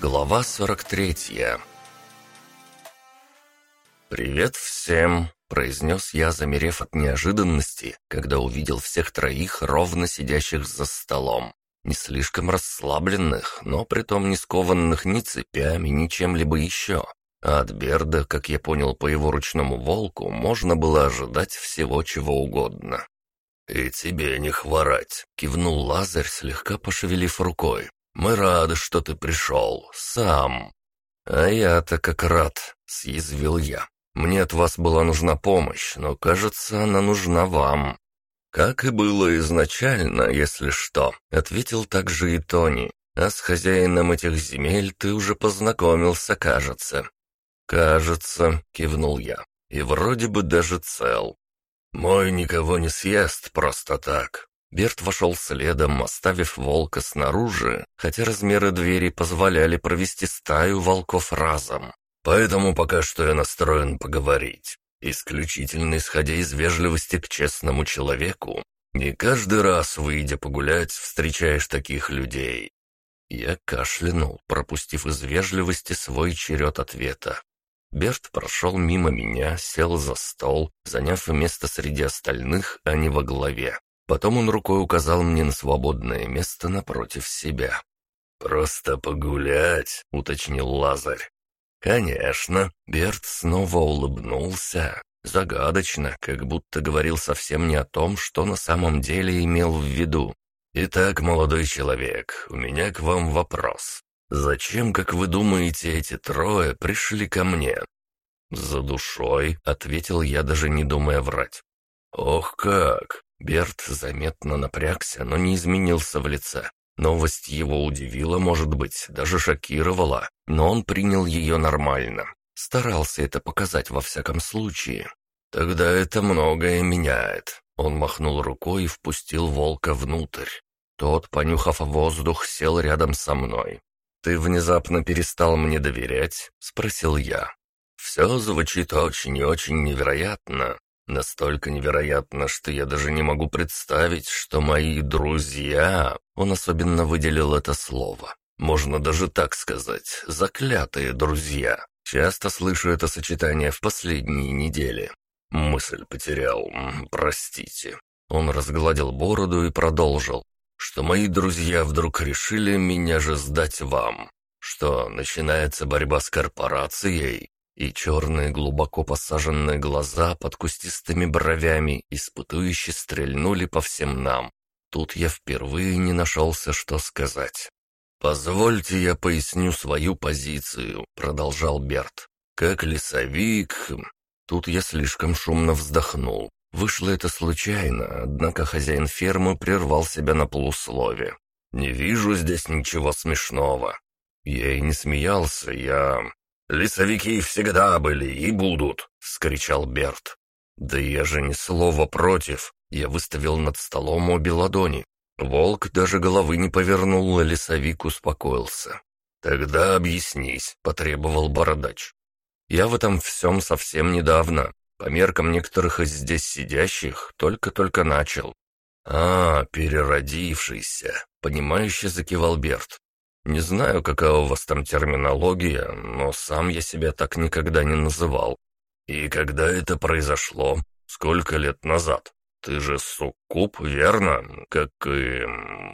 Глава 43 «Привет всем!» — произнес я, замерев от неожиданности, когда увидел всех троих, ровно сидящих за столом. Не слишком расслабленных, но притом не скованных ни цепями, ни чем-либо еще. А от Берда, как я понял по его ручному волку, можно было ожидать всего чего угодно. «И тебе не хворать!» — кивнул Лазарь, слегка пошевелив рукой. Мы рады, что ты пришел. Сам». «А я-то как рад», — съязвил я. «Мне от вас была нужна помощь, но, кажется, она нужна вам». «Как и было изначально, если что», — ответил также и Тони. «А с хозяином этих земель ты уже познакомился, кажется». «Кажется», — кивнул я, — «и вроде бы даже цел». «Мой никого не съест просто так. Берт вошел следом, оставив волка снаружи, хотя размеры двери позволяли провести стаю волков разом. Поэтому пока что я настроен поговорить, исключительно исходя из вежливости к честному человеку. Не каждый раз, выйдя погулять, встречаешь таких людей. Я кашлянул, пропустив из вежливости свой черед ответа. Берт прошел мимо меня, сел за стол, заняв место среди остальных, а не во главе. Потом он рукой указал мне на свободное место напротив себя. «Просто погулять», — уточнил Лазарь. «Конечно». Берт снова улыбнулся. Загадочно, как будто говорил совсем не о том, что на самом деле имел в виду. «Итак, молодой человек, у меня к вам вопрос. Зачем, как вы думаете, эти трое пришли ко мне?» «За душой», — ответил я, даже не думая врать. «Ох как! Берт заметно напрягся, но не изменился в лице. Новость его удивила, может быть, даже шокировала, но он принял ее нормально. Старался это показать во всяком случае. «Тогда это многое меняет». Он махнул рукой и впустил волка внутрь. Тот, понюхав воздух, сел рядом со мной. «Ты внезапно перестал мне доверять?» — спросил я. «Все звучит очень и очень невероятно, Настолько невероятно, что я даже не могу представить, что мои друзья... Он особенно выделил это слово. Можно даже так сказать, заклятые друзья. Часто слышу это сочетание в последние недели. Мысль потерял, простите. Он разгладил бороду и продолжил, что мои друзья вдруг решили меня же сдать вам. Что начинается борьба с корпорацией, и черные глубоко посаженные глаза под кустистыми бровями испытующе стрельнули по всем нам. Тут я впервые не нашелся, что сказать. «Позвольте я поясню свою позицию», — продолжал Берт. «Как лесовик...» Тут я слишком шумно вздохнул. Вышло это случайно, однако хозяин фермы прервал себя на полуслове. «Не вижу здесь ничего смешного». Я и не смеялся, я... «Лесовики всегда были и будут!» — вскричал Берт. «Да я же ни слова против!» Я выставил над столом обе ладони. Волк даже головы не повернул, а лесовик успокоился. «Тогда объяснись», — потребовал бородач. «Я в этом всем совсем недавно. По меркам некоторых из здесь сидящих только-только начал». «А, переродившийся», — понимающе закивал Берт. Не знаю, какая у вас там терминология, но сам я себя так никогда не называл. И когда это произошло? Сколько лет назад? Ты же суккуб, верно? Как и...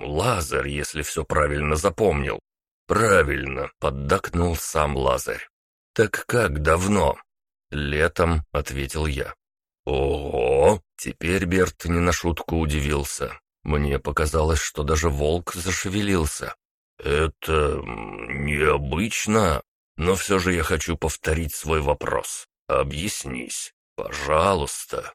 Лазарь, если все правильно запомнил. Правильно, поддакнул сам Лазарь. Так как давно? Летом, ответил я. Ого! Теперь Берт не на шутку удивился. Мне показалось, что даже волк зашевелился. «Это необычно, но все же я хочу повторить свой вопрос. Объяснись, пожалуйста».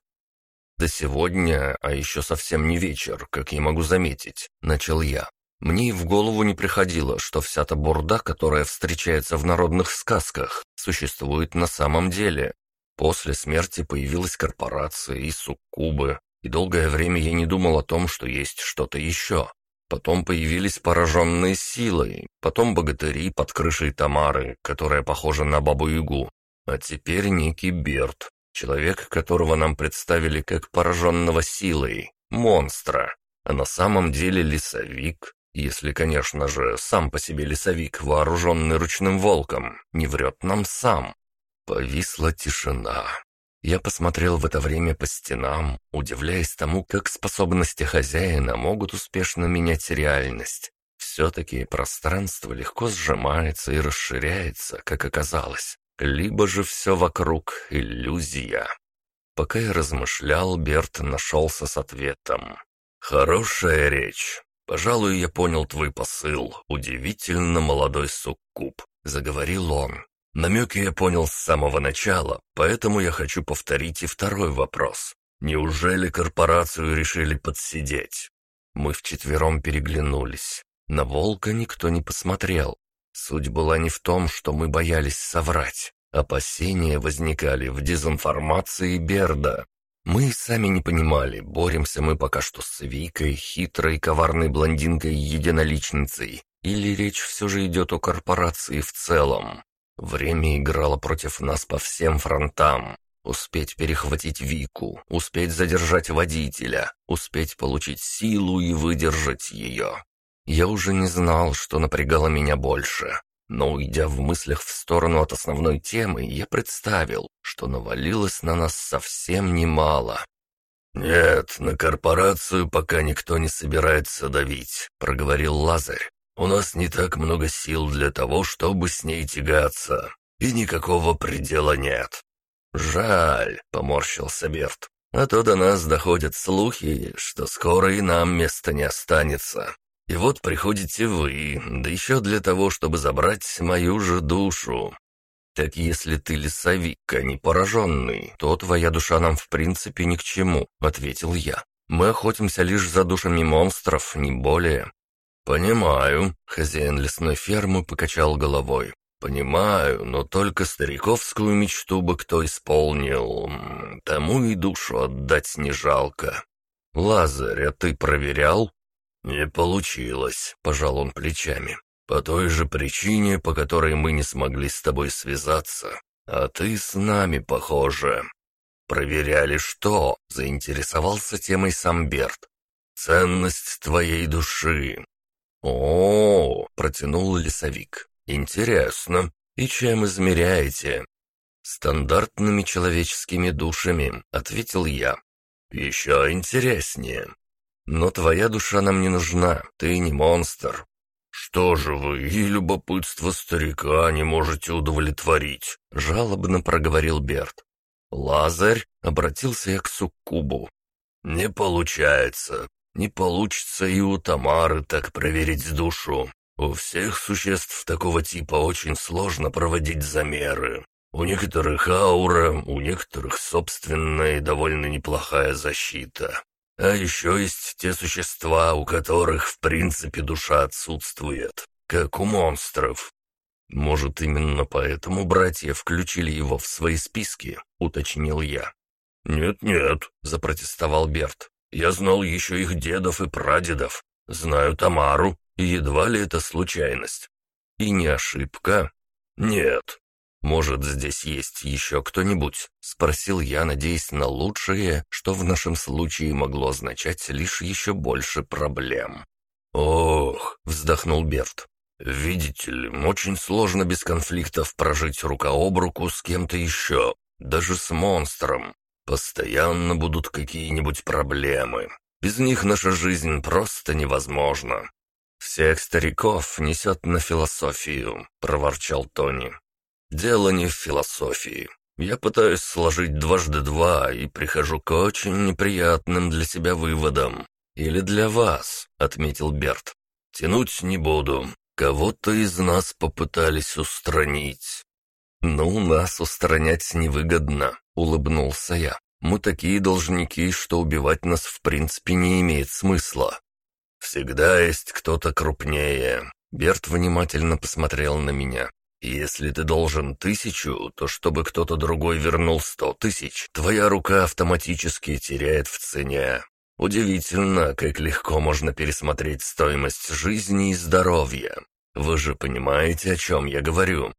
«Да сегодня, а еще совсем не вечер, как я могу заметить», — начал я. Мне и в голову не приходило, что вся та бурда, которая встречается в народных сказках, существует на самом деле. После смерти появилась корпорация и суккубы, и долгое время я не думал о том, что есть что-то еще. Потом появились пораженные силой, потом богатыри под крышей Тамары, которая похожа на бабу-ягу, а теперь некий Берт, человек, которого нам представили как пораженного силой, монстра, а на самом деле лесовик, Если, конечно же, сам по себе лесовик, вооруженный ручным волком, не врет нам сам. Повисла тишина. Я посмотрел в это время по стенам, удивляясь тому, как способности хозяина могут успешно менять реальность. Все-таки пространство легко сжимается и расширяется, как оказалось. Либо же все вокруг иллюзия. Пока я размышлял, Берт нашелся с ответом. «Хорошая речь. Пожалуй, я понял твой посыл. Удивительно молодой суккуб», — заговорил он. Намеки я понял с самого начала, поэтому я хочу повторить и второй вопрос. Неужели корпорацию решили подсидеть? Мы вчетвером переглянулись. На волка никто не посмотрел. Суть была не в том, что мы боялись соврать. Опасения возникали в дезинформации Берда. Мы сами не понимали, боремся мы пока что с Викой, хитрой, коварной блондинкой-единоличницей, или речь все же идет о корпорации в целом. Время играло против нас по всем фронтам. Успеть перехватить Вику, успеть задержать водителя, успеть получить силу и выдержать ее. Я уже не знал, что напрягало меня больше. Но уйдя в мыслях в сторону от основной темы, я представил, что навалилось на нас совсем немало. «Нет, на корпорацию пока никто не собирается давить», — проговорил Лазарь. У нас не так много сил для того, чтобы с ней тягаться, и никакого предела нет». «Жаль», — поморщился Берт, «а то до нас доходят слухи, что скоро и нам места не останется. И вот приходите вы, да еще для того, чтобы забрать мою же душу. Так если ты лесовик, а не пораженный, то твоя душа нам в принципе ни к чему», — ответил я. «Мы охотимся лишь за душами монстров, не более. «Понимаю», — хозяин лесной фермы покачал головой. «Понимаю, но только стариковскую мечту бы кто исполнил. Тому и душу отдать не жалко. Лазарь, а ты проверял?» «Не получилось», — пожал он плечами. «По той же причине, по которой мы не смогли с тобой связаться. А ты с нами, похоже». «Проверяли что?» — заинтересовался темой сам Берт. «Ценность твоей души. «О, -о, -о протянул лесовик. «Интересно. И чем измеряете?» «Стандартными человеческими душами», — ответил я. «Еще интереснее. Но твоя душа нам не нужна, ты не монстр». «Что же вы и любопытство старика не можете удовлетворить?» — жалобно проговорил Берт. «Лазарь?» — обратился я к Суккубу. «Не получается. Не получится и у Тамары так проверить душу. У всех существ такого типа очень сложно проводить замеры. У некоторых аура, у некоторых собственная и довольно неплохая защита. А еще есть те существа, у которых в принципе душа отсутствует, как у монстров. Может, именно поэтому братья включили его в свои списки, уточнил я. «Нет-нет», — запротестовал Берт. Я знал еще их дедов и прадедов, знаю Тамару, и едва ли это случайность. И не ошибка? Нет. Может, здесь есть еще кто-нибудь? Спросил я, надеясь на лучшее, что в нашем случае могло означать лишь еще больше проблем. «Ох», — вздохнул Берт, — «видите ли, очень сложно без конфликтов прожить рука об руку с кем-то еще, даже с монстром. Постоянно будут какие-нибудь проблемы. Без них наша жизнь просто невозможна. «Всех стариков несет на философию», — проворчал Тони. «Дело не в философии. Я пытаюсь сложить дважды два и прихожу к очень неприятным для себя выводам. Или для вас», — отметил Берт. «Тянуть не буду. Кого-то из нас попытались устранить». «Ну, нас устранять невыгодно улыбнулся я. «Мы такие должники, что убивать нас в принципе не имеет смысла». «Всегда есть кто-то крупнее». Берт внимательно посмотрел на меня. «Если ты должен тысячу, то чтобы кто-то другой вернул сто тысяч, твоя рука автоматически теряет в цене. Удивительно, как легко можно пересмотреть стоимость жизни и здоровья. Вы же понимаете, о чем я говорю?»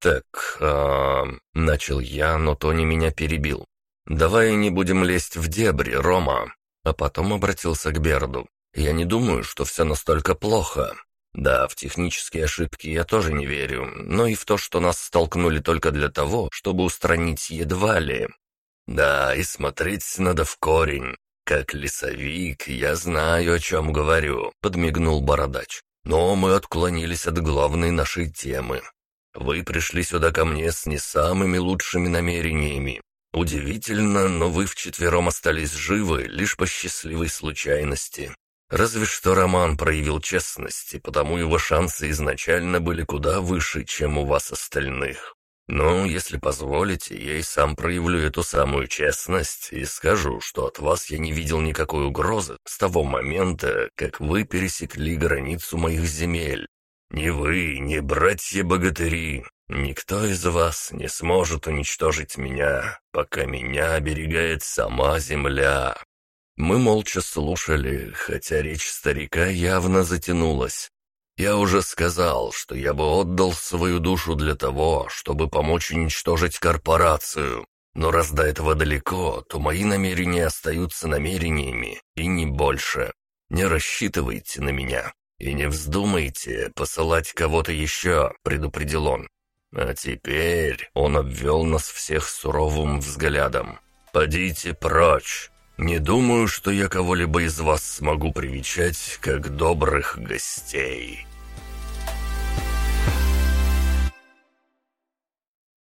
«Так, а...» — начал я, но Тони меня перебил. «Давай не будем лезть в дебри, Рома». А потом обратился к Берду. Я не думаю, что все настолько плохо. Да, в технические ошибки я тоже не верю, но и в то, что нас столкнули только для того, чтобы устранить едва ли. Да, и смотреть надо в корень. Как лесовик, я знаю, о чем говорю», — подмигнул Бородач. «Но мы отклонились от главной нашей темы. Вы пришли сюда ко мне с не самыми лучшими намерениями. Удивительно, но вы вчетвером остались живы лишь по счастливой случайности. Разве что Роман проявил честность, и потому его шансы изначально были куда выше, чем у вас остальных. Но, если позволите, я и сам проявлю эту самую честность и скажу, что от вас я не видел никакой угрозы с того момента, как вы пересекли границу моих земель. Ни вы, ни братья-богатыри, никто из вас не сможет уничтожить меня, пока меня оберегает сама земля». Мы молча слушали, хотя речь старика явно затянулась. Я уже сказал, что я бы отдал свою душу для того, чтобы помочь уничтожить корпорацию. Но раз до этого далеко, то мои намерения остаются намерениями, и не больше. Не рассчитывайте на меня. «И не вздумайте посылать кого-то еще», — предупредил он. «А теперь он обвел нас всех суровым взглядом. Подите прочь. Не думаю, что я кого-либо из вас смогу привечать как добрых гостей».